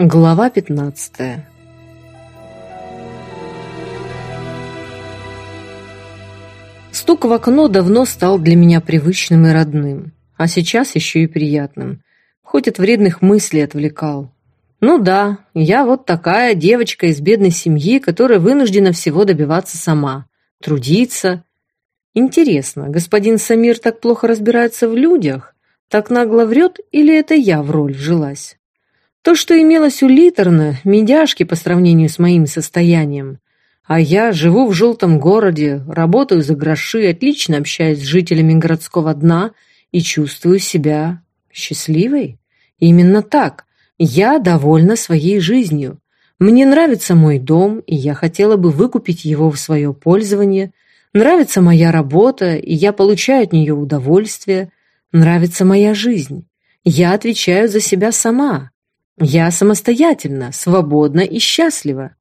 Глава 15 Стук в окно давно стал для меня привычным и родным, а сейчас еще и приятным, хоть от вредных мыслей отвлекал. Ну да, я вот такая девочка из бедной семьи, которая вынуждена всего добиваться сама, трудиться. Интересно, господин Самир так плохо разбирается в людях, так нагло врет или это я в роль вжилась? То, что имелось у Литерна, медяшки по сравнению с моим состоянием. А я живу в желтом городе, работаю за гроши, отлично общаюсь с жителями городского дна и чувствую себя счастливой. Именно так. Я довольна своей жизнью. Мне нравится мой дом, и я хотела бы выкупить его в свое пользование. Нравится моя работа, и я получаю от нее удовольствие. Нравится моя жизнь. Я отвечаю за себя сама. Я самостоятельна, свободна и счастлива.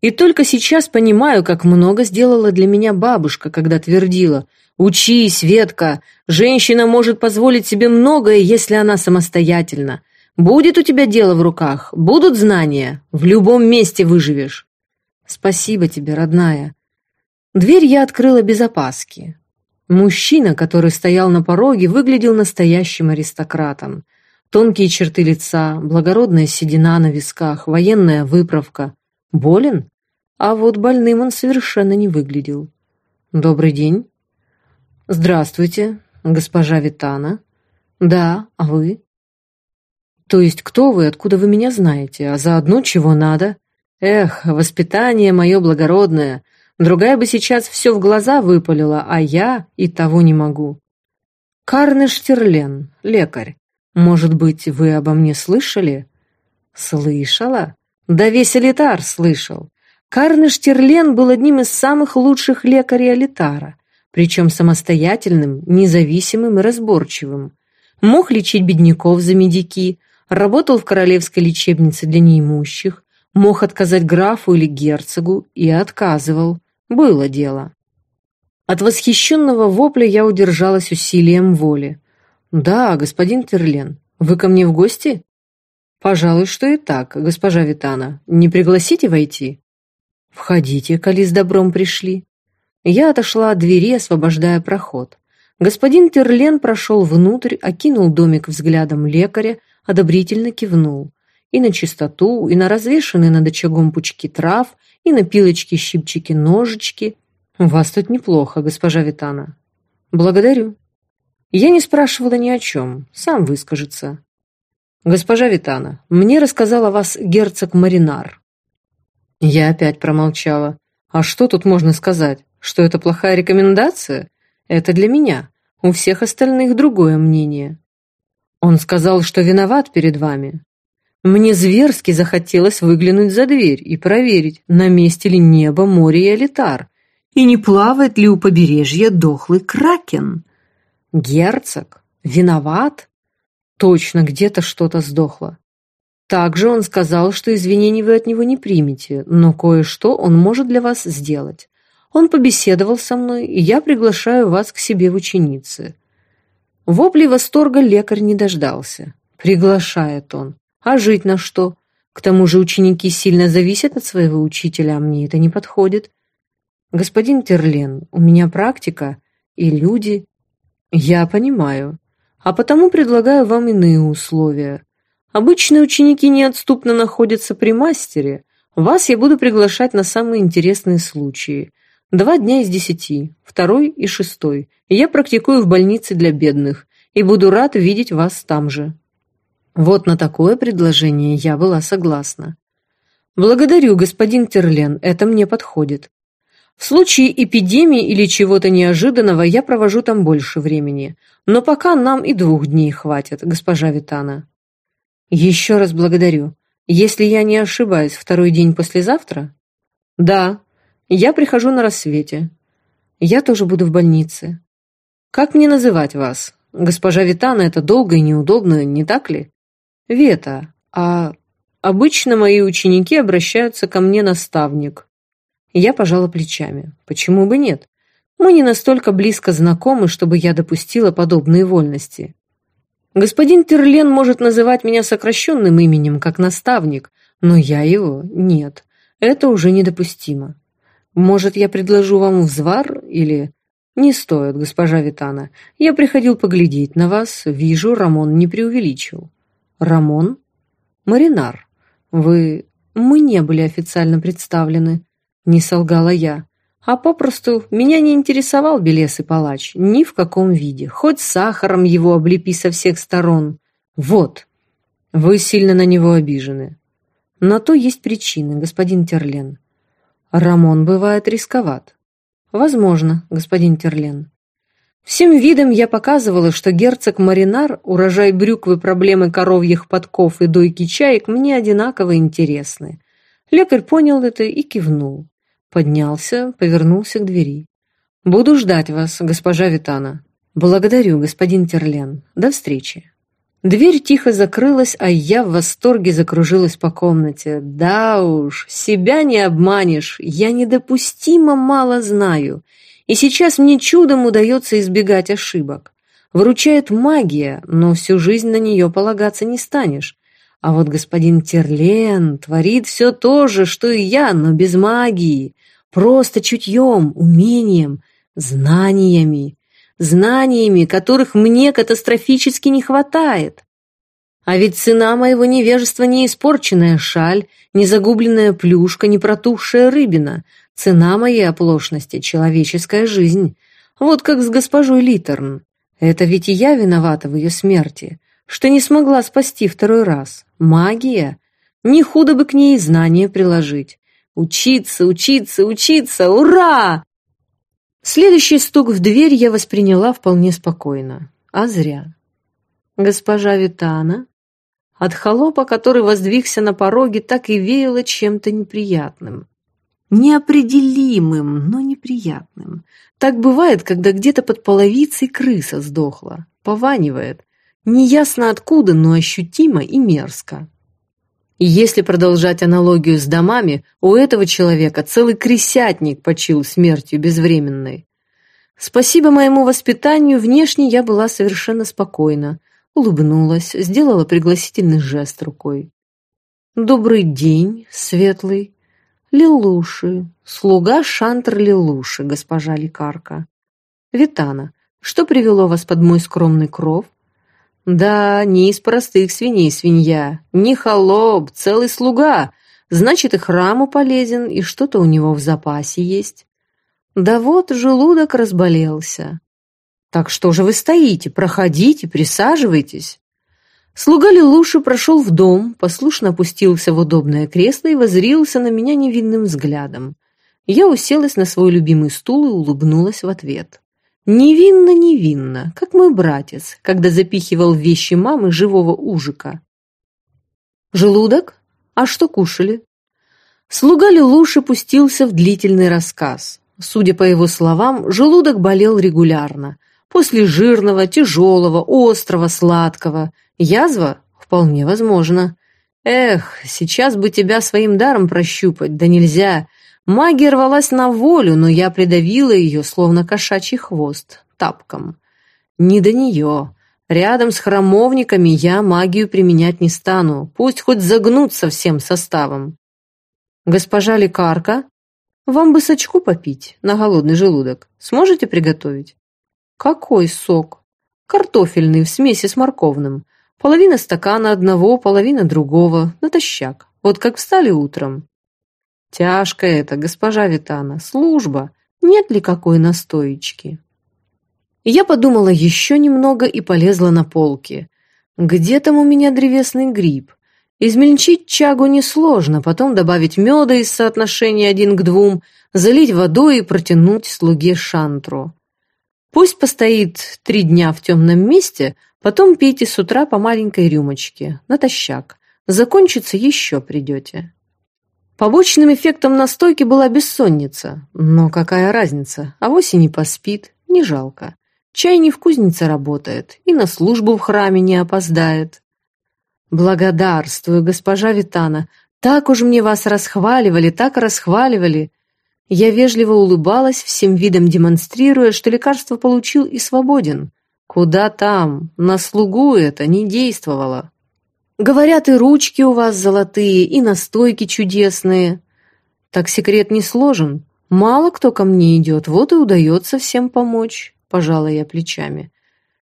И только сейчас понимаю, как много сделала для меня бабушка, когда твердила «Учись, Ветка, женщина может позволить себе многое, если она самостоятельна. Будет у тебя дело в руках, будут знания, в любом месте выживешь». Спасибо тебе, родная. Дверь я открыла без опаски. Мужчина, который стоял на пороге, выглядел настоящим аристократом – Тонкие черты лица, благородная седина на висках, военная выправка. Болен? А вот больным он совершенно не выглядел. «Добрый день». «Здравствуйте, госпожа Витана». «Да, а вы?» «То есть кто вы, откуда вы меня знаете, а заодно чего надо?» «Эх, воспитание мое благородное. Другая бы сейчас все в глаза выпалила, а я и того не могу». «Карнеш Терлен, лекарь. Может быть, вы обо мне слышали? Слышала? Да весь Алитар слышал. Карныш Терлен был одним из самых лучших лекарей Алитара, причем самостоятельным, независимым и разборчивым. Мог лечить бедняков за медики, работал в королевской лечебнице для неимущих, мог отказать графу или герцогу и отказывал. Было дело. От восхищенного вопля я удержалась усилием воли. «Да, господин Терлен, вы ко мне в гости?» «Пожалуй, что и так, госпожа Витана. Не пригласите войти?» «Входите, коли с добром пришли». Я отошла от двери, освобождая проход. Господин Терлен прошел внутрь, окинул домик взглядом лекаря, одобрительно кивнул. И на чистоту, и на развешанные над очагом пучки трав, и на пилочки-щипчики-ножички. «У вас тут неплохо, госпожа Витана». «Благодарю». Я не спрашивала ни о чем, сам выскажется. Госпожа Витана, мне рассказал о вас герцог Маринар. Я опять промолчала. А что тут можно сказать? Что это плохая рекомендация? Это для меня. У всех остальных другое мнение. Он сказал, что виноват перед вами. Мне зверски захотелось выглянуть за дверь и проверить, на месте ли небо, море и алитар, и не плавает ли у побережья дохлый кракен. Герцог? Виноват? Точно, где-то что-то сдохло. Также он сказал, что извинений вы от него не примете, но кое-что он может для вас сделать. Он побеседовал со мной, и я приглашаю вас к себе в ученицы. Вопли восторга лекарь не дождался. Приглашает он. А жить на что? К тому же ученики сильно зависят от своего учителя, а мне это не подходит. Господин Терлен, у меня практика, и люди, «Я понимаю. А потому предлагаю вам иные условия. Обычные ученики неотступно находятся при мастере. Вас я буду приглашать на самые интересные случаи. Два дня из десяти, второй и шестой. Я практикую в больнице для бедных и буду рад видеть вас там же». Вот на такое предложение я была согласна. «Благодарю, господин Терлен, это мне подходит. В случае эпидемии или чего-то неожиданного я провожу там больше времени. Но пока нам и двух дней хватит, госпожа Витана. Еще раз благодарю. Если я не ошибаюсь, второй день послезавтра? Да. Я прихожу на рассвете. Я тоже буду в больнице. Как мне называть вас? Госпожа Витана, это долго и неудобно, не так ли? Вета, а обычно мои ученики обращаются ко мне наставник. Я пожала плечами. Почему бы нет? Мы не настолько близко знакомы, чтобы я допустила подобные вольности. Господин Терлен может называть меня сокращенным именем, как наставник, но я его нет. Это уже недопустимо. Может, я предложу вам взвар или... Не стоит, госпожа Витана. Я приходил поглядеть на вас. Вижу, Рамон не преувеличил. Рамон? Маринар. Вы... Мы не были официально представлены. Не солгала я. А попросту меня не интересовал белесый палач. Ни в каком виде. Хоть сахаром его облепи со всех сторон. Вот. Вы сильно на него обижены. На то есть причины, господин Терлен. Рамон бывает рисковат. Возможно, господин Терлен. Всем видом я показывала, что герцог Маринар, урожай брюквы, проблемы коровьих подков и дойки чаек мне одинаково интересны. Лекарь понял это и кивнул. Поднялся, повернулся к двери. «Буду ждать вас, госпожа Витана». «Благодарю, господин Терлен. До встречи». Дверь тихо закрылась, а я в восторге закружилась по комнате. Да уж, себя не обманешь, я недопустимо мало знаю. И сейчас мне чудом удается избегать ошибок. Выручает магия, но всю жизнь на нее полагаться не станешь. А вот господин Терлен творит все то же, что и я, но без магии. Просто чутьем, умением, знаниями знаниями, которых мне катастрофически не хватает. А ведь цена моего невежества не испорченная шаль, не загубленная плюшка, не протухшая рыбина. Цена моей оплошности — человеческая жизнь. Вот как с госпожой Литерн. Это ведь и я виновата в ее смерти, что не смогла спасти второй раз. Магия. Не худо бы к ней знания приложить. Учиться, учиться, учиться! Ура! Следующий стук в дверь я восприняла вполне спокойно. А зря. Госпожа Витана, от холопа, который воздвигся на пороге, так и веяло чем-то неприятным. Неопределимым, но неприятным. Так бывает, когда где-то под половицей крыса сдохла. Пованивает. Неясно откуда, но ощутимо и мерзко. И если продолжать аналогию с домами, у этого человека целый крысятник почил смертью безвременной. Спасибо моему воспитанию, внешне я была совершенно спокойна. Улыбнулась, сделала пригласительный жест рукой. «Добрый день, светлый. Лилуши, слуга Шантр Лилуши, госпожа лекарка. Витана, что привело вас под мой скромный кров?» Да, не из простых свиней свинья, не холоп, целый слуга. Значит, и храму полезен, и что-то у него в запасе есть. Да вот, желудок разболелся. Так что же вы стоите? Проходите, присаживайтесь. Слуга Лилуши прошел в дом, послушно опустился в удобное кресло и возрился на меня невинным взглядом. Я уселась на свой любимый стул и улыбнулась в ответ. Невинно-невинно, как мой братец, когда запихивал вещи мамы живого ужика. Желудок? А что кушали? Слуга Лелуши пустился в длительный рассказ. Судя по его словам, желудок болел регулярно. После жирного, тяжелого, острого, сладкого. Язва? Вполне возможно. Эх, сейчас бы тебя своим даром прощупать, да нельзя. Магия рвалась на волю, но я придавила ее, словно кошачий хвост, тапком. Не до нее. Рядом с храмовниками я магию применять не стану, пусть хоть загнутся всем составом. Госпожа лекарка, вам бы сочку попить на голодный желудок. Сможете приготовить? Какой сок? Картофельный в смеси с морковным. Половина стакана одного, половина другого, натощак. Вот как встали утром. Тяжко это, госпожа Витана, служба. Нет ли какой настоечки? Я подумала еще немного и полезла на полки. Где там у меня древесный гриб? Измельчить чагу несложно, потом добавить меда из соотношения один к двум, залить водой и протянуть слуге шантру. Пусть постоит три дня в темном месте, потом пейте с утра по маленькой рюмочке, натощак. Закончится еще придете. Побочным эффектом настойки была бессонница. Но какая разница, авось и не поспит, не жалко. Чай не в кузнице работает, и на службу в храме не опоздает. Благодарствую, госпожа Витана, так уж мне вас расхваливали, так расхваливали. Я вежливо улыбалась, всем видом демонстрируя, что лекарство получил и свободен. Куда там? На слугу это не действовало. Говорят, и ручки у вас золотые, и настойки чудесные. Так секрет не сложен. Мало кто ко мне идет, вот и удается всем помочь, пожала я плечами.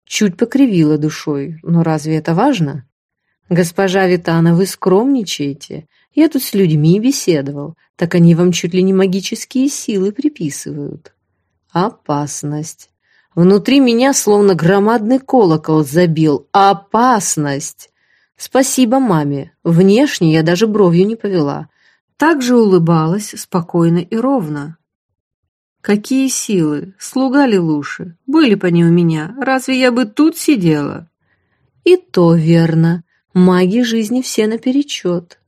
Чуть покривила душой, но разве это важно? Госпожа Витана, вы скромничаете. Я тут с людьми беседовал, так они вам чуть ли не магические силы приписывают. Опасность. Внутри меня словно громадный колокол забил. Опасность! Спасибо маме. Внешне я даже бровью не повела. Так же улыбалась спокойно и ровно. Какие силы, слуга ли лучше, были бы они у меня, разве я бы тут сидела? И то верно, маги жизни все наперечет.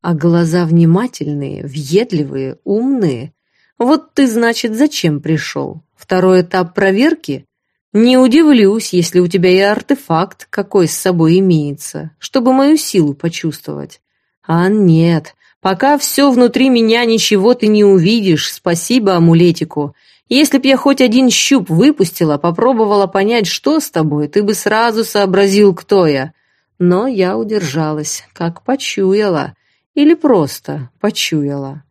А глаза внимательные, въедливые, умные. Вот ты, значит, зачем пришел? Второй этап проверки? Не удивлюсь, если у тебя и артефакт какой с собой имеется, чтобы мою силу почувствовать. А нет, Пока все внутри меня ничего ты не увидишь, спасибо амулетику. Если б я хоть один щуп выпустила, попробовала понять, что с тобой, ты бы сразу сообразил, кто я. Но я удержалась, как почуяла. Или просто почуяла.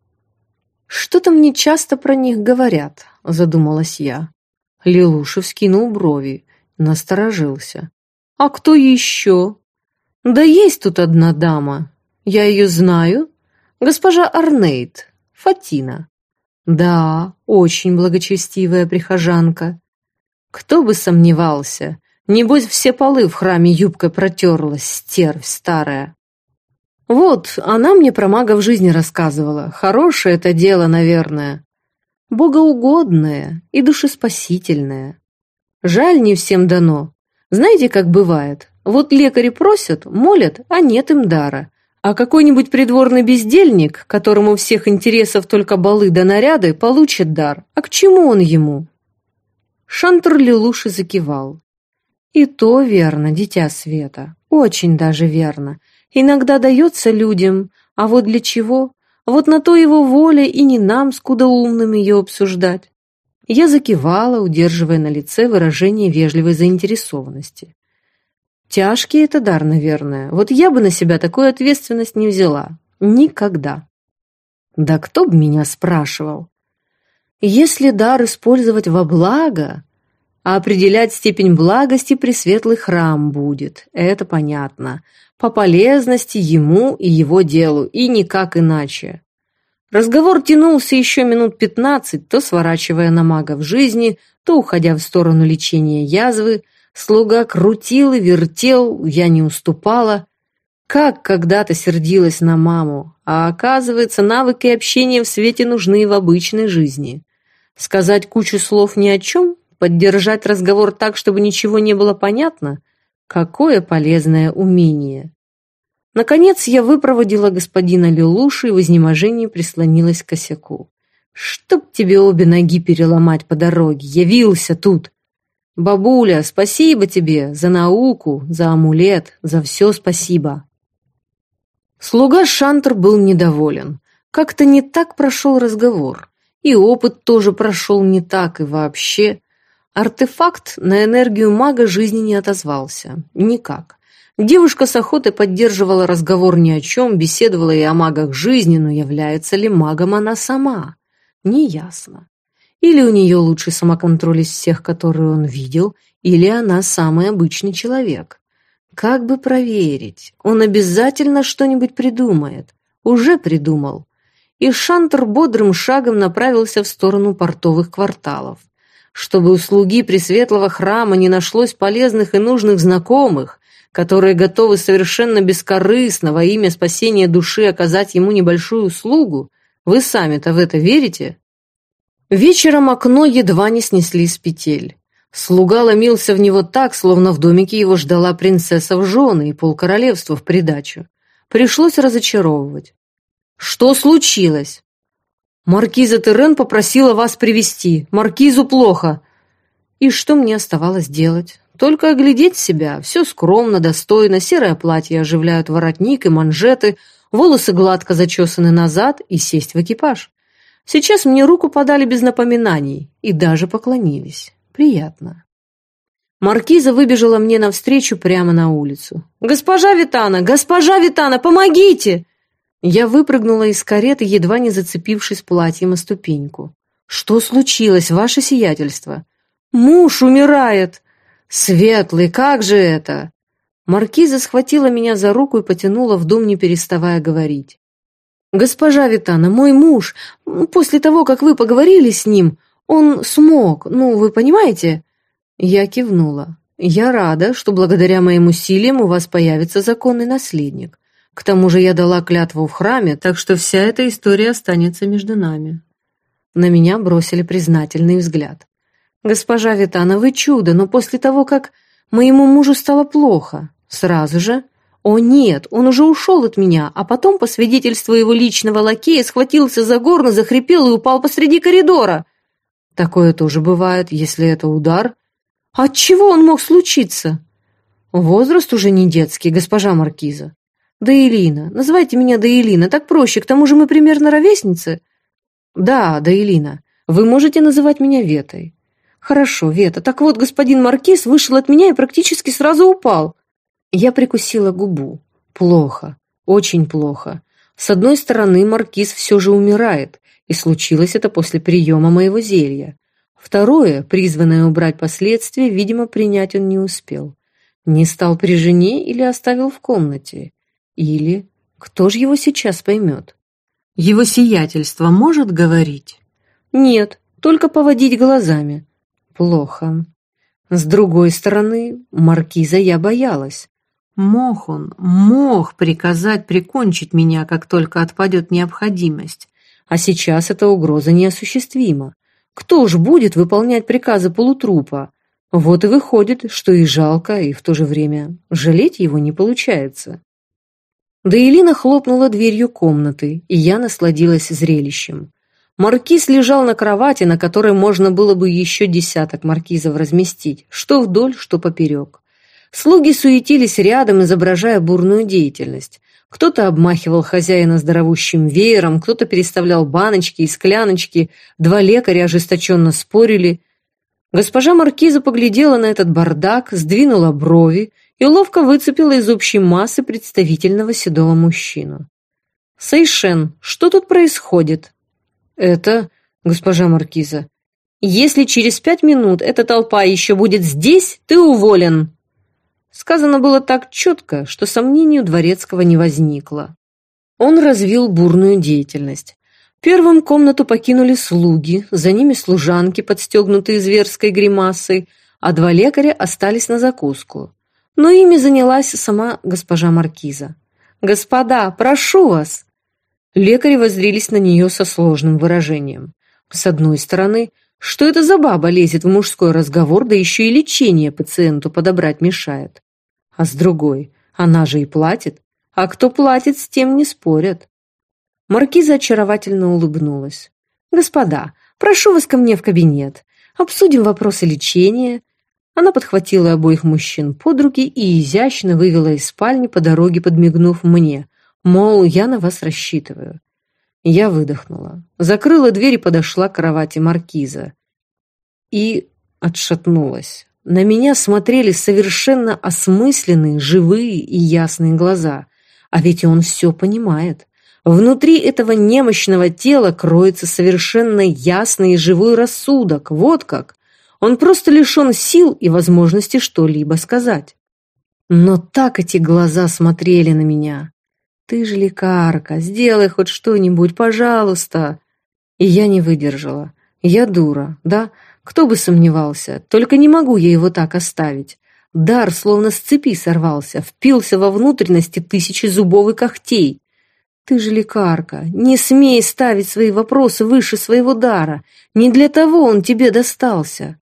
«Что-то мне часто про них говорят», — задумалась я. Лилушев скинул брови, насторожился. «А кто еще?» «Да есть тут одна дама. Я ее знаю, Госпожа Арнейд, Фатина. Да, очень благочестивая прихожанка. Кто бы сомневался, небось все полы в храме юбкой протерлась, стервь старая. Вот, она мне про в жизни рассказывала. Хорошее это дело, наверное. Богоугодное и душеспасительное. Жаль, не всем дано. Знаете, как бывает? Вот лекари просят, молят, а нет им дара. А какой-нибудь придворный бездельник, которому всех интересов только балы да наряды, получит дар. А к чему он ему? Шантр Лилуши закивал. И то верно, дитя света, очень даже верно. Иногда дается людям, а вот для чего? Вот на то его воля и не нам, скудоумным, ее обсуждать. Я закивала, удерживая на лице выражение вежливой заинтересованности. Тяжкий это дар, наверное. Вот я бы на себя такую ответственность не взяла. Никогда. Да кто бы меня спрашивал? Если дар использовать во благо, а определять степень благости пресветлый храм будет, это понятно. По полезности ему и его делу, и никак иначе. Разговор тянулся еще минут пятнадцать, то сворачивая на мага в жизни, то уходя в сторону лечения язвы, Слуга крутил и вертел, я не уступала. Как когда-то сердилась на маму, а оказывается, навыки общения в свете нужны в обычной жизни. Сказать кучу слов ни о чем, поддержать разговор так, чтобы ничего не было понятно, какое полезное умение. Наконец я выпроводила господина Лилуши и в изнеможении прислонилась к косяку. «Чтоб тебе обе ноги переломать по дороге, явился тут!» «Бабуля, спасибо тебе за науку, за амулет, за все спасибо». Слуга Шантер был недоволен. Как-то не так прошел разговор. И опыт тоже прошел не так, и вообще. Артефакт на энергию мага жизни не отозвался. Никак. Девушка с охотой поддерживала разговор ни о чем, беседовала и о магах жизни, но является ли магом она сама? Неясно. Или у нее лучший самоконтроль из всех, которые он видел, или она самый обычный человек. Как бы проверить? Он обязательно что-нибудь придумает. Уже придумал. И Шантер бодрым шагом направился в сторону портовых кварталов. Чтобы у слуги Пресветлого храма не нашлось полезных и нужных знакомых, которые готовы совершенно бескорыстно во имя спасения души оказать ему небольшую услугу, вы сами-то в это верите? Вечером окно едва не снесли с петель. Слуга ломился в него так, словно в домике его ждала принцесса в жены и полкоролевства в придачу. Пришлось разочаровывать. «Что случилось?» «Маркиза Терен попросила вас привести. Маркизу плохо». И что мне оставалось делать? Только оглядеть себя. Все скромно, достойно, серое платье оживляют воротник и манжеты, волосы гладко зачесаны назад и сесть в экипаж. Сейчас мне руку подали без напоминаний и даже поклонились. Приятно. Маркиза выбежала мне навстречу прямо на улицу. «Госпожа Витана! Госпожа Витана, помогите!» Я выпрыгнула из кареты, едва не зацепившись платьем о ступеньку. «Что случилось, ваше сиятельство?» «Муж умирает!» «Светлый, как же это?» Маркиза схватила меня за руку и потянула в дом, не переставая говорить. «Госпожа Витана, мой муж, после того, как вы поговорили с ним, он смог, ну, вы понимаете?» Я кивнула. «Я рада, что благодаря моим усилиям у вас появится законный наследник. К тому же я дала клятву в храме, так что вся эта история останется между нами». На меня бросили признательный взгляд. «Госпожа Витана, вы чудо, но после того, как моему мужу стало плохо, сразу же...» «О нет, он уже ушел от меня, а потом, по свидетельству его личного лакея, схватился за горло, захрипел и упал посреди коридора». Такое тоже бывает, если это удар. От чего он мог случиться? Возраст уже не детский, госпожа Маркиза. Да Элина, называйте меня Да Элина, так проще, к тому же мы примерно ровесницы. Да, Да Элина, вы можете называть меня Ветой. Хорошо, Вета, так вот, господин Маркиз вышел от меня и практически сразу упал. Я прикусила губу. Плохо, очень плохо. С одной стороны, Маркиз все же умирает, и случилось это после приема моего зелья. Второе, призванное убрать последствия, видимо, принять он не успел. Не стал при жене или оставил в комнате. Или кто же его сейчас поймет? Его сиятельство может говорить? Нет, только поводить глазами. Плохо. С другой стороны, маркиза я боялась. Мог он, мог приказать прикончить меня, как только отпадет необходимость. А сейчас эта угроза неосуществима. Кто ж будет выполнять приказы полутрупа? Вот и выходит, что и жалко, и в то же время жалеть его не получается. Да Элина хлопнула дверью комнаты, и я насладилась зрелищем. Маркиз лежал на кровати, на которой можно было бы еще десяток маркизов разместить, что вдоль, что поперек. Слуги суетились рядом, изображая бурную деятельность. Кто-то обмахивал хозяина здоровущим веером, кто-то переставлял баночки и скляночки, два лекаря ожесточенно спорили. Госпожа Маркиза поглядела на этот бардак, сдвинула брови и ловко выцепила из общей массы представительного седого мужчину. «Сейшен, что тут происходит?» «Это, госпожа Маркиза, если через пять минут эта толпа еще будет здесь, ты уволен!» Сказано было так четко, что сомнений у Дворецкого не возникло. Он развил бурную деятельность. Первым комнату покинули слуги, за ними служанки, подстегнутые зверской гримасой, а два лекаря остались на закуску. Но ими занялась сама госпожа Маркиза. «Господа, прошу вас!» Лекари воззрились на нее со сложным выражением. С одной стороны, что это за баба лезет в мужской разговор, да еще и лечение пациенту подобрать мешает? А с другой, она же и платит. А кто платит, с тем не спорят. Маркиза очаровательно улыбнулась. «Господа, прошу вас ко мне в кабинет. Обсудим вопросы лечения». Она подхватила обоих мужчин под руки и изящно вывела из спальни по дороге, подмигнув мне. Мол, я на вас рассчитываю. Я выдохнула, закрыла дверь и подошла к кровати маркиза. И отшатнулась. На меня смотрели совершенно осмысленные, живые и ясные глаза. А ведь он все понимает. Внутри этого немощного тела кроется совершенно ясный и живой рассудок. Вот как. Он просто лишен сил и возможности что-либо сказать. Но так эти глаза смотрели на меня. «Ты же лекарка, сделай хоть что-нибудь, пожалуйста!» И я не выдержала. Я дура, да? Кто бы сомневался, только не могу я его так оставить. Дар словно с цепи сорвался, впился во внутренности тысячи зубов и когтей. Ты же лекарка, не смей ставить свои вопросы выше своего дара. Не для того он тебе достался.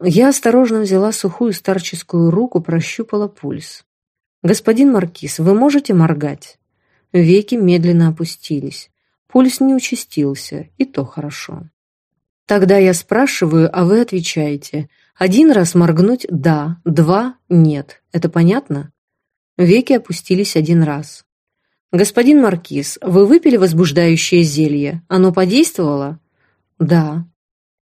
Я осторожно взяла сухую старческую руку, прощупала пульс. «Господин Маркиз, вы можете моргать?» Веки медленно опустились. Пульс не участился, и то хорошо. Тогда я спрашиваю, а вы отвечаете. Один раз моргнуть – да, два – нет. Это понятно? Веки опустились один раз. «Господин Маркиз, вы выпили возбуждающее зелье? Оно подействовало?» «Да».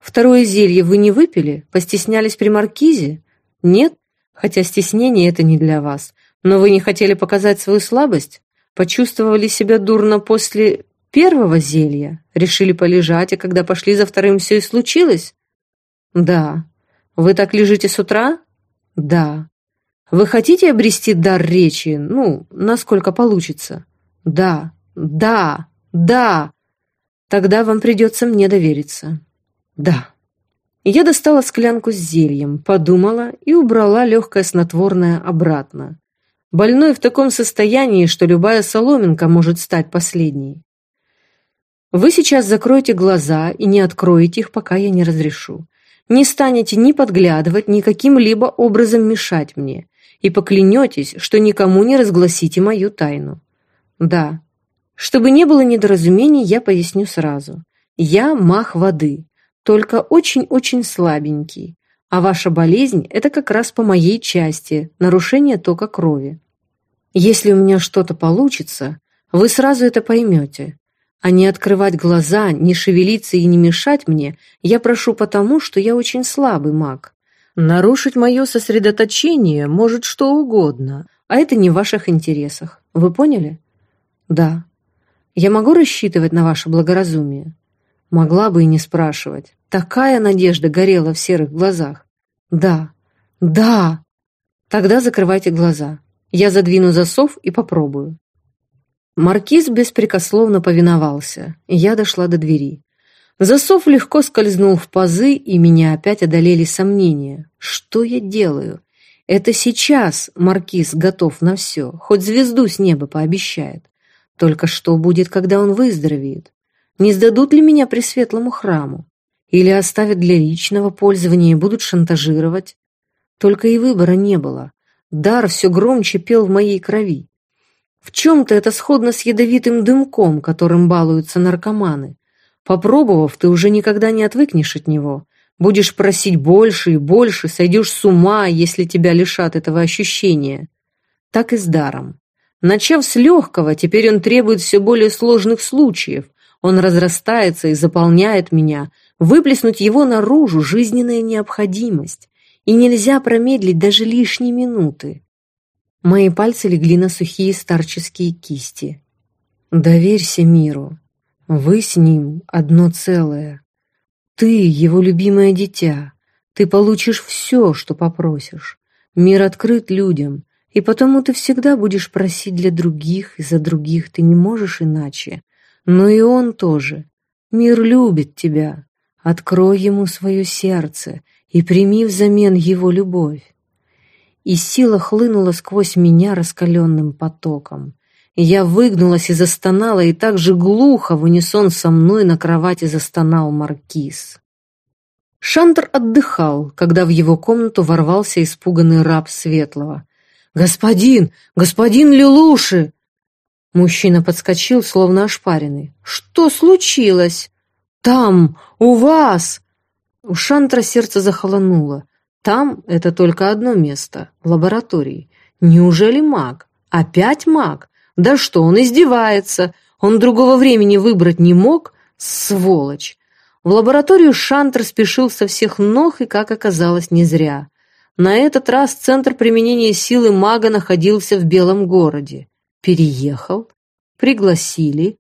«Второе зелье вы не выпили? Постеснялись при Маркизе?» Нет? Хотя стеснение это не для вас. Но вы не хотели показать свою слабость? Почувствовали себя дурно после первого зелья? Решили полежать, и когда пошли за вторым, все и случилось? Да. Вы так лежите с утра? Да. Вы хотите обрести дар речи? Ну, насколько получится? Да. Да. Да. Тогда вам придется мне довериться. Да. Я достала склянку с зельем, подумала и убрала легкое снотворное обратно. Больной в таком состоянии, что любая соломинка может стать последней. Вы сейчас закроете глаза и не откроете их, пока я не разрешу. Не станете ни подглядывать, ни каким-либо образом мешать мне, и поклянетесь, что никому не разгласите мою тайну. Да, чтобы не было недоразумений, я поясню сразу. Я мах воды, только очень-очень слабенький, а ваша болезнь – это как раз по моей части, нарушение тока крови. Если у меня что-то получится, вы сразу это поймете. А не открывать глаза, не шевелиться и не мешать мне я прошу потому, что я очень слабый маг. Нарушить мое сосредоточение может что угодно, а это не в ваших интересах. Вы поняли? Да. Я могу рассчитывать на ваше благоразумие? Могла бы и не спрашивать. Такая надежда горела в серых глазах. Да, да. Тогда закрывайте глаза. Я задвину засов и попробую. Маркиз беспрекословно повиновался, я дошла до двери. Засов легко скользнул в пазы, и меня опять одолели сомнения. Что я делаю? Это сейчас Маркиз готов на все, хоть звезду с неба пообещает. Только что будет, когда он выздоровеет? Не сдадут ли меня пресветлому храму? Или оставят для личного пользования и будут шантажировать? Только и выбора не было. Дар все громче пел в моей крови. В чем-то это сходно с ядовитым дымком, которым балуются наркоманы. Попробовав, ты уже никогда не отвыкнешь от него. Будешь просить больше и больше, сойдешь с ума, если тебя лишат этого ощущения. Так и с даром. Начав с легкого, теперь он требует все более сложных случаев, он разрастается и заполняет меня. Выплеснуть его наружу – жизненная необходимость. И нельзя промедлить даже лишние минуты. Мои пальцы легли на сухие старческие кисти. Доверься миру. Вы с ним одно целое. Ты его любимое дитя. Ты получишь все, что попросишь. Мир открыт людям, и потому ты всегда будешь просить для других, и за других ты не можешь иначе. Но и он тоже. Мир любит тебя. Открой ему свое сердце и прими взамен его любовь. И сила хлынула сквозь меня раскаленным потоком. Я выгнулась и застонала, и так же глухо в унисон со мной на кровати застонал маркиз. Шантр отдыхал, когда в его комнату ворвался испуганный раб Светлого. «Господин! Господин Лилуши!» Мужчина подскочил, словно ошпаренный. «Что случилось?» «Там! У вас!» У Шантра сердце захолонуло. «Там» — это только одно место, в лаборатории. Неужели маг? Опять маг? Да что, он издевается! Он другого времени выбрать не мог? Сволочь! В лабораторию Шантр спешил со всех ног и, как оказалось, не зря. На этот раз центр применения силы мага находился в Белом городе переехал, пригласили.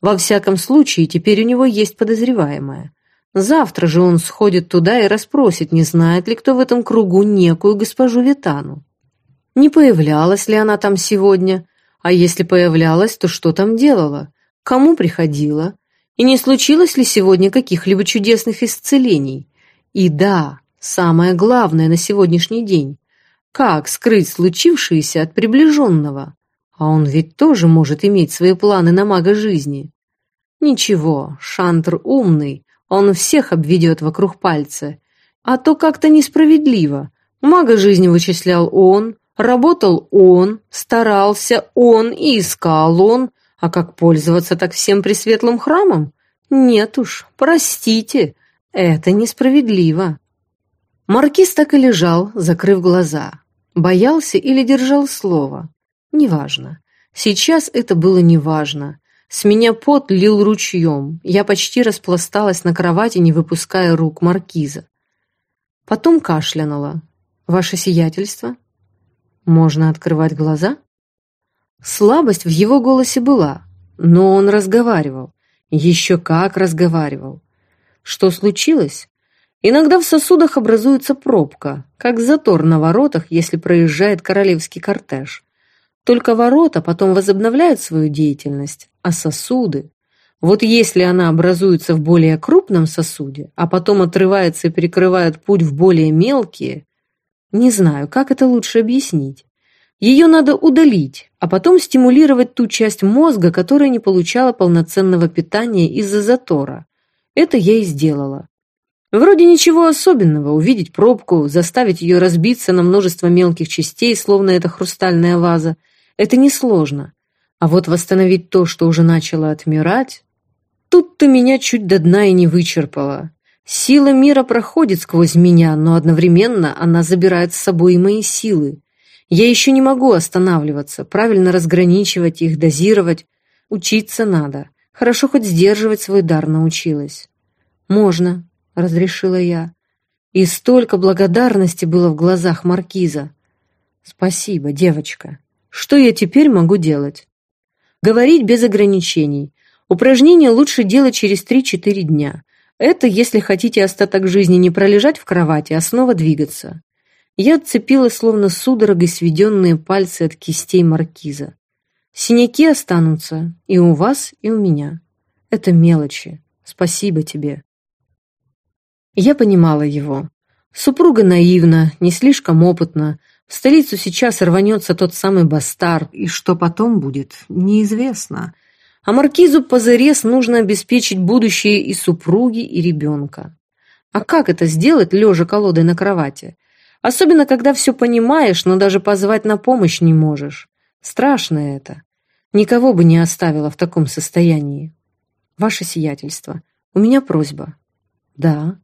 Во всяком случае, теперь у него есть подозреваемая. Завтра же он сходит туда и расспросит, не знает ли кто в этом кругу некую госпожу Витану. Не появлялась ли она там сегодня, а если появлялась, то что там делала, кому приходила, и не случилось ли сегодня каких-либо чудесных исцелений. И да, самое главное на сегодняшний день – как скрыть случившееся от приближенного? А он ведь тоже может иметь свои планы на мага жизни. Ничего, Шантр умный, он всех обведет вокруг пальца. А то как-то несправедливо. Мага жизни вычислял он, работал он, старался он и искал он. А как пользоваться так всем пресветлым храмом? Нет уж, простите, это несправедливо. Маркиз так и лежал, закрыв глаза. Боялся или держал слово. Неважно. Сейчас это было неважно. С меня пот лил ручьем. Я почти распласталась на кровати, не выпуская рук маркиза. Потом кашлянула. Ваше сиятельство? Можно открывать глаза? Слабость в его голосе была, но он разговаривал. Еще как разговаривал. Что случилось? Иногда в сосудах образуется пробка, как затор на воротах, если проезжает королевский кортеж. Только ворота потом возобновляют свою деятельность, а сосуды... Вот если она образуется в более крупном сосуде, а потом отрывается и перекрывает путь в более мелкие, не знаю, как это лучше объяснить. Ее надо удалить, а потом стимулировать ту часть мозга, которая не получала полноценного питания из-за затора. Это я и сделала. Вроде ничего особенного, увидеть пробку, заставить ее разбиться на множество мелких частей, словно это хрустальная ваза. Это несложно. А вот восстановить то, что уже начало отмирать, тут-то меня чуть до дна и не вычерпало. Сила мира проходит сквозь меня, но одновременно она забирает с собой и мои силы. Я еще не могу останавливаться, правильно разграничивать их, дозировать. Учиться надо. Хорошо хоть сдерживать свой дар научилась. «Можно», — разрешила я. И столько благодарности было в глазах маркиза. «Спасибо, девочка. Что я теперь могу делать?» «Говорить без ограничений. Упражнения лучше делать через 3-4 дня. Это если хотите остаток жизни не пролежать в кровати, а снова двигаться. Я отцепила словно судорогой сведенные пальцы от кистей маркиза. Синяки останутся и у вас, и у меня. Это мелочи. Спасибо тебе. Я понимала его. Супруга наивна, не слишком опытна. В столицу сейчас рванется тот самый бастард, и что потом будет, неизвестно. А маркизу позарез нужно обеспечить будущее и супруги, и ребенка. А как это сделать, лежа колодой на кровати? Особенно, когда все понимаешь, но даже позвать на помощь не можешь. Страшно это. Никого бы не оставила в таком состоянии. Ваше сиятельство, у меня просьба. Да.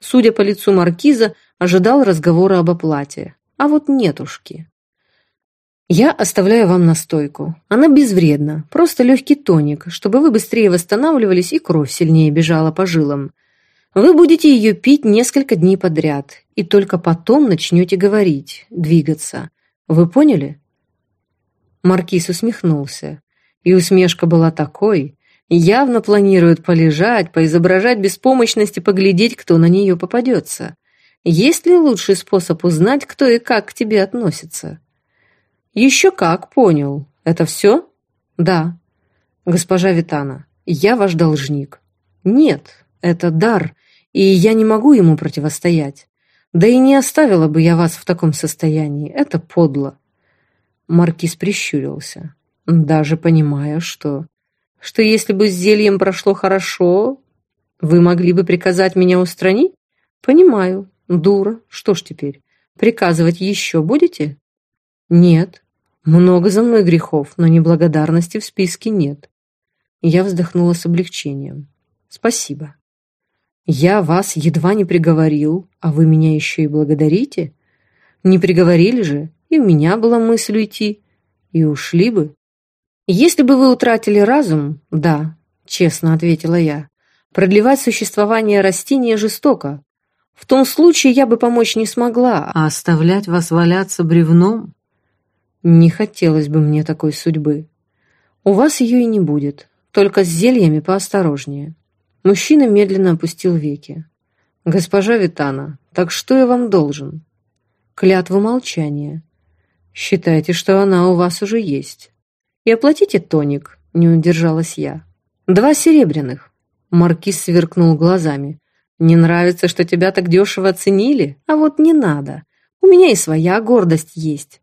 Судя по лицу маркиза, ожидал разговора об оплате. А вот нетушки. Я оставляю вам настойку. Она безвредна, просто легкий тоник, чтобы вы быстрее восстанавливались и кровь сильнее бежала по жилам. Вы будете ее пить несколько дней подряд, и только потом начнете говорить, двигаться. Вы поняли?» Маркиз усмехнулся, и усмешка была такой, явно планирует полежать, поизображать беспомощность и поглядеть, кто на нее попадется. Есть ли лучший способ узнать, кто и как к тебе относится? Еще как, понял. Это все? Да. Госпожа Витана, я ваш должник. Нет, это дар, и я не могу ему противостоять. Да и не оставила бы я вас в таком состоянии, это подло. Маркиз прищурился, даже понимая, что... Что если бы с зельем прошло хорошо, вы могли бы приказать меня устранить? Понимаю, дура, что ж теперь, приказывать еще будете? Нет, много за мной грехов, но неблагодарности в списке нет. Я вздохнула с облегчением. Спасибо. Я вас едва не приговорил, а вы меня еще и благодарите? Не приговорили же, и у меня была мысль уйти, и ушли бы. Если бы вы утратили разум, да, честно ответила я, продлевать существование растения жестоко. В том случае я бы помочь не смогла, а оставлять вас валяться бревном? Не хотелось бы мне такой судьбы. У вас ее и не будет, только с зельями поосторожнее. Мужчина медленно опустил веки. «Госпожа Витана, так что я вам должен?» «Клятву молчания. Считайте, что она у вас уже есть. И оплатите тоник», — не удержалась я. «Два серебряных». Маркиз сверкнул глазами. «Не нравится, что тебя так дешево оценили? А вот не надо. У меня и своя гордость есть».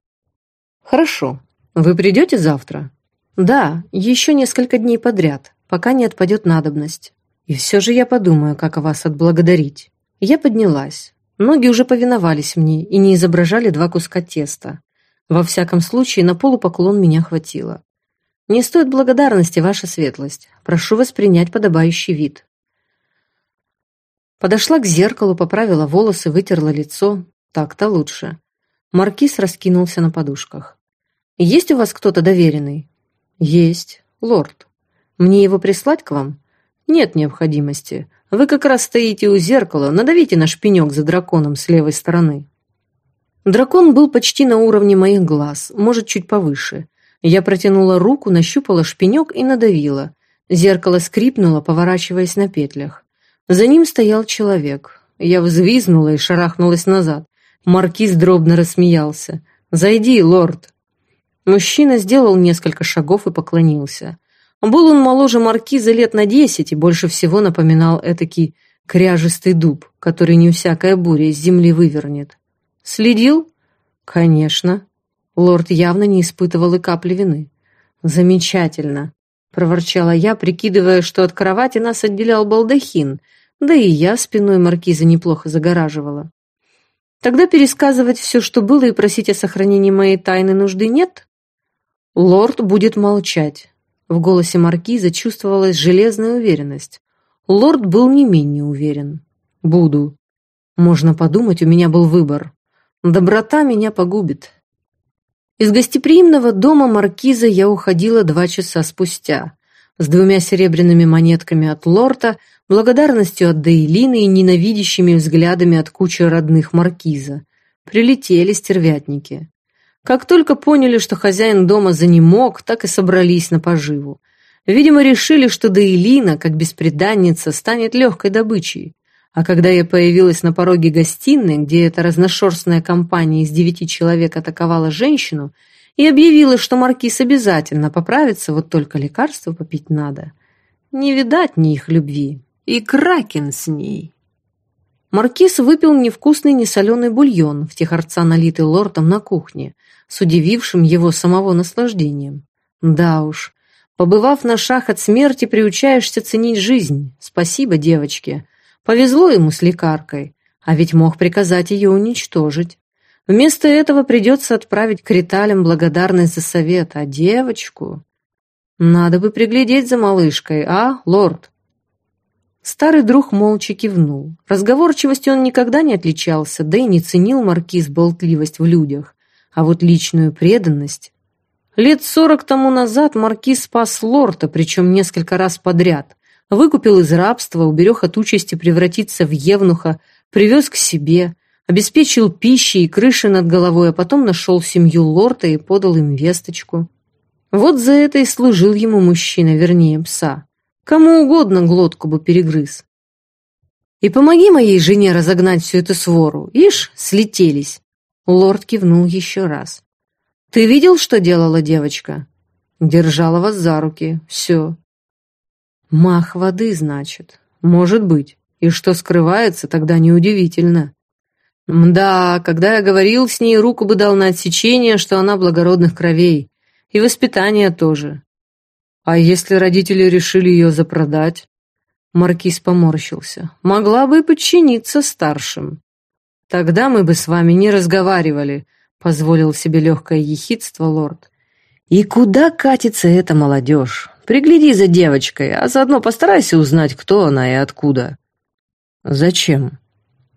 «Хорошо. Вы придете завтра?» «Да, еще несколько дней подряд, пока не отпадет надобность». И все же я подумаю, как вас отблагодарить. Я поднялась. Ноги уже повиновались мне и не изображали два куска теста. Во всяком случае, на полупоклон меня хватило. Не стоит благодарности, ваша светлость. Прошу вас принять подобающий вид. Подошла к зеркалу, поправила волосы, вытерла лицо. Так-то лучше. Маркиз раскинулся на подушках. «Есть у вас кто-то доверенный?» «Есть. Лорд. Мне его прислать к вам?» «Нет необходимости. Вы как раз стоите у зеркала, надавите на шпинек за драконом с левой стороны». Дракон был почти на уровне моих глаз, может, чуть повыше. Я протянула руку, нащупала шпинек и надавила. Зеркало скрипнуло, поворачиваясь на петлях. За ним стоял человек. Я взвизгнула и шарахнулась назад. Маркиз дробно рассмеялся. «Зайди, лорд!» Мужчина сделал несколько шагов и поклонился. Был он моложе маркиза лет на десять и больше всего напоминал этакий кряжистый дуб, который не всякая буря из земли вывернет. «Следил?» «Конечно». Лорд явно не испытывал и капли вины. «Замечательно», — проворчала я, прикидывая, что от кровати нас отделял балдахин, да и я спиной маркиза неплохо загораживала. «Тогда пересказывать все, что было, и просить о сохранении моей тайны нужды нет?» «Лорд будет молчать». В голосе маркиза чувствовалась железная уверенность. Лорд был не менее уверен. «Буду». Можно подумать, у меня был выбор. Доброта меня погубит. Из гостеприимного дома маркиза я уходила два часа спустя, с двумя серебряными монетками от лорта, благодарностью от Дейлины и ненавидящими взглядами от кучи родных маркиза. Прилетели стервятники. Как только поняли, что хозяин дома занемог, так и собрались на поживу. Видимо, решили, что Дейлина, как беспреданница, станет легкой добычей. А когда я появилась на пороге гостиной, где эта разношерстная компания из девяти человек атаковала женщину, и объявила, что маркиз обязательно поправится, вот только лекарство попить надо. Не видать ни их любви. И кракен с ней. Маркиз выпил невкусный несоленый бульон, в техорца налитый лордом на кухне, с удивившим его самого наслаждением. Да уж, побывав на шаг от смерти, приучаешься ценить жизнь. Спасибо, девочки. Повезло ему с лекаркой, а ведь мог приказать ее уничтожить. Вместо этого придется отправить к Риталям благодарность за совет, а девочку... Надо бы приглядеть за малышкой, а, лорд? Старый друг молча кивнул. Разговорчивостью он никогда не отличался, да и не ценил маркиз болтливость в людях. А вот личную преданность... Лет сорок тому назад маркиз спас лорда, причем несколько раз подряд. Выкупил из рабства, уберег от участи превратиться в евнуха, привез к себе, обеспечил пищей и крышей над головой, а потом нашел семью лорда и подал им весточку. Вот за это и служил ему мужчина, вернее, пса. Кому угодно глотку бы перегрыз. И помоги моей жене разогнать всю эту свору. Ишь, слетелись. Лорд кивнул еще раз. Ты видел, что делала девочка? Держала вас за руки. Все. Мах воды, значит. Может быть. И что скрывается, тогда неудивительно. Да, когда я говорил с ней, руку бы дал на отсечение, что она благородных кровей. И воспитание тоже. А если родители решили ее запродать? Маркиз поморщился. Могла бы подчиниться старшим. Тогда мы бы с вами не разговаривали, позволил себе легкое ехидство лорд. И куда катится эта молодежь? Пригляди за девочкой, а заодно постарайся узнать, кто она и откуда». «Зачем?»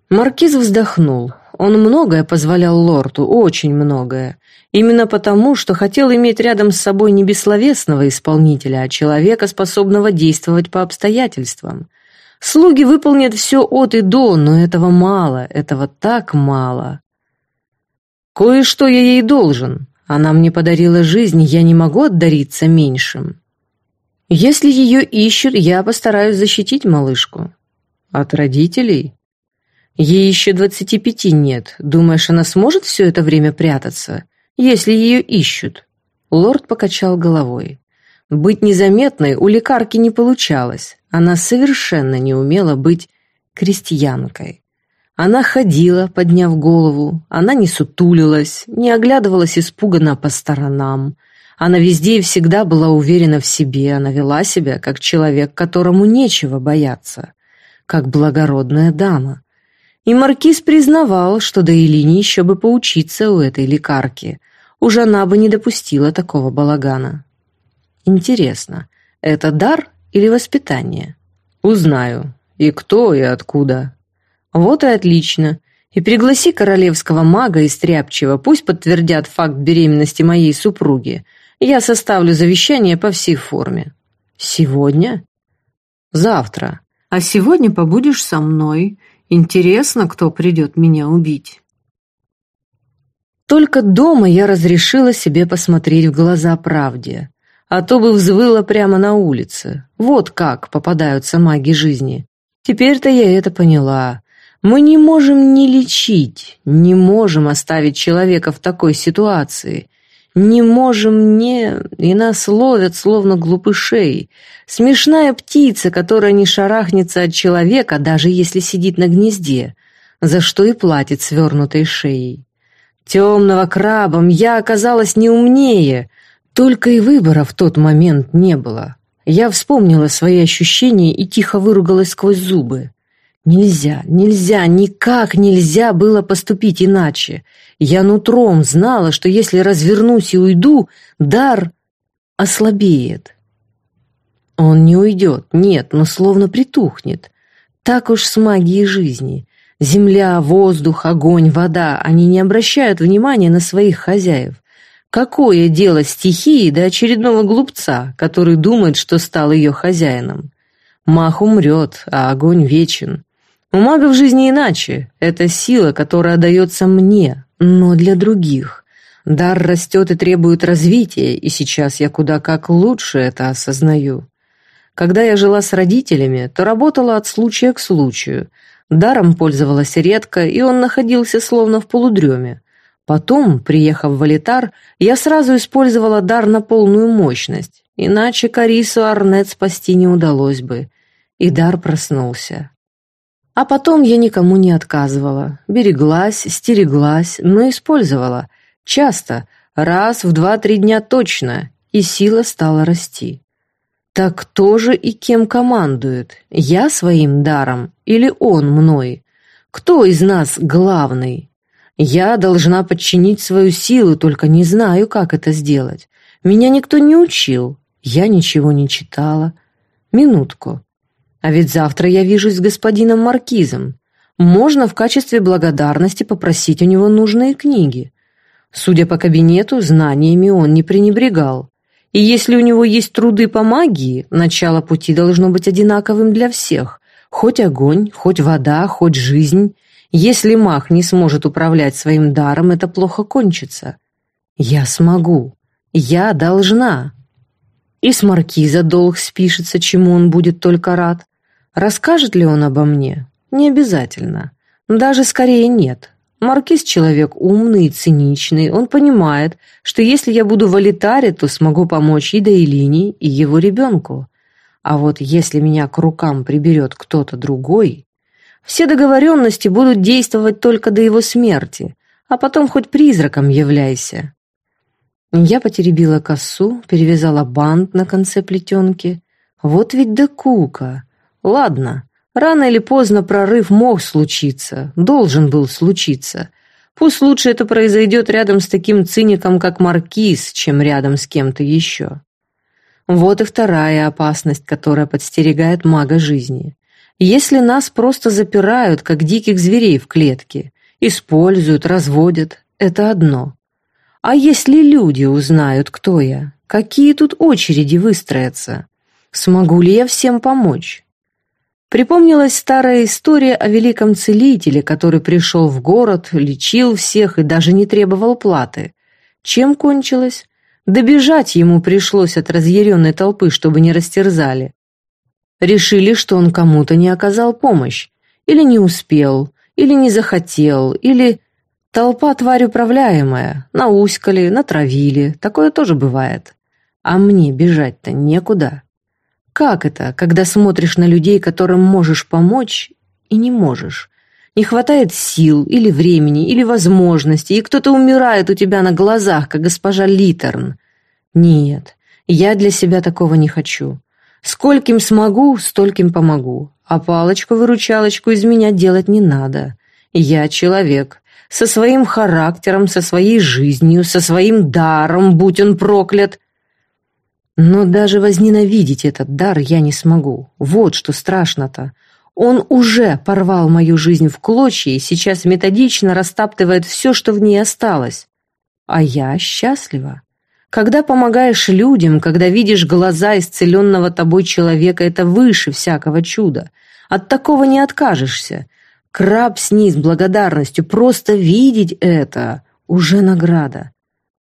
Маркиз вздохнул. Он многое позволял лорду, очень многое. Именно потому, что хотел иметь рядом с собой не бессловесного исполнителя, а человека, способного действовать по обстоятельствам. Слуги выполнят все от и до, но этого мало, этого так мало. Кое-что я ей должен. Она мне подарила жизнь, я не могу отдариться меньшим. Если ее ищут, я постараюсь защитить малышку. От родителей? Ей еще двадцати пяти нет. Думаешь, она сможет все это время прятаться, если ее ищут? Лорд покачал головой. Быть незаметной у лекарки не получалось. Она совершенно не умела быть крестьянкой. Она ходила, подняв голову, она не сутулилась, не оглядывалась испуганно по сторонам, она везде и всегда была уверена в себе, она вела себя как человек, которому нечего бояться, как благородная дама. И маркиз признавал, что до Элини еще бы поучиться у этой лекарки. Уж она бы не допустила такого балагана. Интересно, это дар или воспитание? Узнаю. И кто, и откуда. Вот и отлично. И пригласи королевского мага и стряпчего, пусть подтвердят факт беременности моей супруги. Я составлю завещание по всей форме. Сегодня? Завтра. А сегодня побудешь со мной. Интересно, кто придет меня убить. Только дома я разрешила себе посмотреть в глаза правде, а то бы взвыла прямо на улице. Вот как попадаются маги жизни. Теперь-то я это поняла. Мы не можем не лечить, не можем оставить человека в такой ситуации. Не можем не... И нас ловят, словно глупышей. Смешная птица, которая не шарахнется от человека, даже если сидит на гнезде, за что и платит свернутой шеей. Темного крабом я оказалась не умнее, только и выбора в тот момент не было. Я вспомнила свои ощущения и тихо выругалась сквозь зубы. Нельзя, нельзя, никак нельзя было поступить иначе. Я нутром знала, что если развернусь и уйду, дар ослабеет. Он не уйдет, нет, но словно притухнет. Так уж с магией жизни. Земля, воздух, огонь, вода, они не обращают внимания на своих хозяев. Какое дело стихии до очередного глупца, который думает, что стал ее хозяином? Мах умрет, а огонь вечен. У магов жизни иначе. Это сила, которая дается мне, но для других. Дар растет и требует развития, и сейчас я куда как лучше это осознаю. Когда я жила с родителями, то работала от случая к случаю – Даром пользовалась редко, и он находился словно в полудреме. Потом, приехав в Алитар, я сразу использовала дар на полную мощность, иначе Карису Арнет спасти не удалось бы. И дар проснулся. А потом я никому не отказывала, береглась, стереглась, но использовала. Часто, раз в два-три дня точно, и сила стала расти. Так кто же и кем командует? Я своим даром или он мной? Кто из нас главный? Я должна подчинить свою силу, только не знаю, как это сделать. Меня никто не учил, я ничего не читала. Минутку. А ведь завтра я вижусь с господином Маркизом. Можно в качестве благодарности попросить у него нужные книги. Судя по кабинету, знаниями он не пренебрегал. И если у него есть труды по магии, начало пути должно быть одинаковым для всех. Хоть огонь, хоть вода, хоть жизнь. Если маг не сможет управлять своим даром, это плохо кончится. Я смогу. Я должна. И с маркиза долг спишется, чему он будет только рад. Расскажет ли он обо мне? Не обязательно. Даже скорее нет. Маркиз человек умный и циничный, он понимает, что если я буду в Алитаре, то смогу помочь и Дейлине, и его ребенку. А вот если меня к рукам приберет кто-то другой, все договоренности будут действовать только до его смерти, а потом хоть призраком являйся. Я потеребила косу, перевязала бант на конце плетенки. Вот ведь да кука. Ладно, Рано или поздно прорыв мог случиться, должен был случиться. Пусть лучше это произойдет рядом с таким циником, как Маркиз, чем рядом с кем-то еще. Вот и вторая опасность, которая подстерегает мага жизни. Если нас просто запирают, как диких зверей в клетке, используют, разводят, это одно. А если люди узнают, кто я, какие тут очереди выстроятся? Смогу ли я всем помочь? Припомнилась старая история о великом целителе, который пришел в город, лечил всех и даже не требовал платы. Чем кончилось? Добежать ему пришлось от разъяренной толпы, чтобы не растерзали. Решили, что он кому-то не оказал помощь, или не успел, или не захотел, или... Толпа тварь управляемая, науськали, натравили, такое тоже бывает. А мне бежать-то некуда. Как это, когда смотришь на людей, которым можешь помочь, и не можешь? Не хватает сил или времени, или возможностей, и кто-то умирает у тебя на глазах, как госпожа Литерн. Нет, я для себя такого не хочу. Скольким смогу, стольким помогу. А палочку-выручалочку из меня делать не надо. Я человек, со своим характером, со своей жизнью, со своим даром, будь он проклят. Но даже возненавидеть этот дар я не смогу. Вот что страшно-то. Он уже порвал мою жизнь в клочья и сейчас методично растаптывает все, что в ней осталось. А я счастлива. Когда помогаешь людям, когда видишь глаза исцеленного тобой человека, это выше всякого чуда. От такого не откажешься. Краб сниз благодарностью, просто видеть это. Уже награда.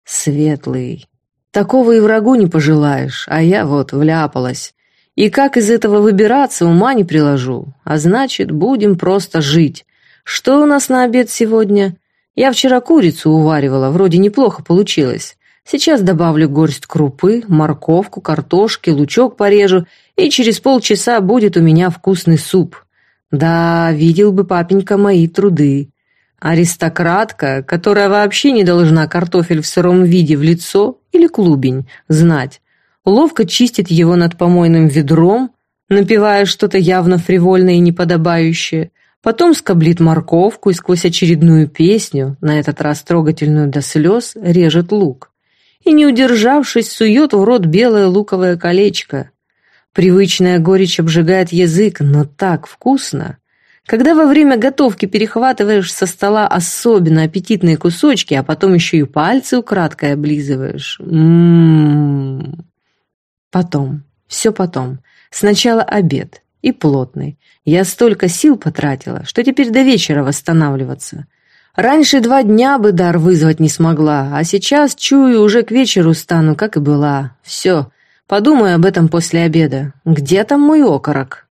Светлый. Такого и врагу не пожелаешь, а я вот вляпалась. И как из этого выбираться, ума не приложу. А значит, будем просто жить. Что у нас на обед сегодня? Я вчера курицу уваривала, вроде неплохо получилось. Сейчас добавлю горсть крупы, морковку, картошки, лучок порежу, и через полчаса будет у меня вкусный суп. Да, видел бы папенька мои труды. Аристократка, которая вообще не должна картофель в сыром виде в лицо или клубень знать, ловко чистит его над помойным ведром, напевая что-то явно фривольное и неподобающее, потом скоблит морковку и сквозь очередную песню, на этот раз трогательную до слез, режет лук. И, не удержавшись, сует в рот белое луковое колечко. Привычная горечь обжигает язык, но так вкусно. Когда во время готовки перехватываешь со стола особенно аппетитные кусочки, а потом еще и пальцы украдкой облизываешь. Ммм. Потом, все потом. Сначала обед. И плотный. Я столько сил потратила, что теперь до вечера восстанавливаться. Раньше два дня бы дар вызвать не смогла, а сейчас, чую, уже к вечеру стану, как и была. Все. Подумаю об этом после обеда. Где там мой окорок?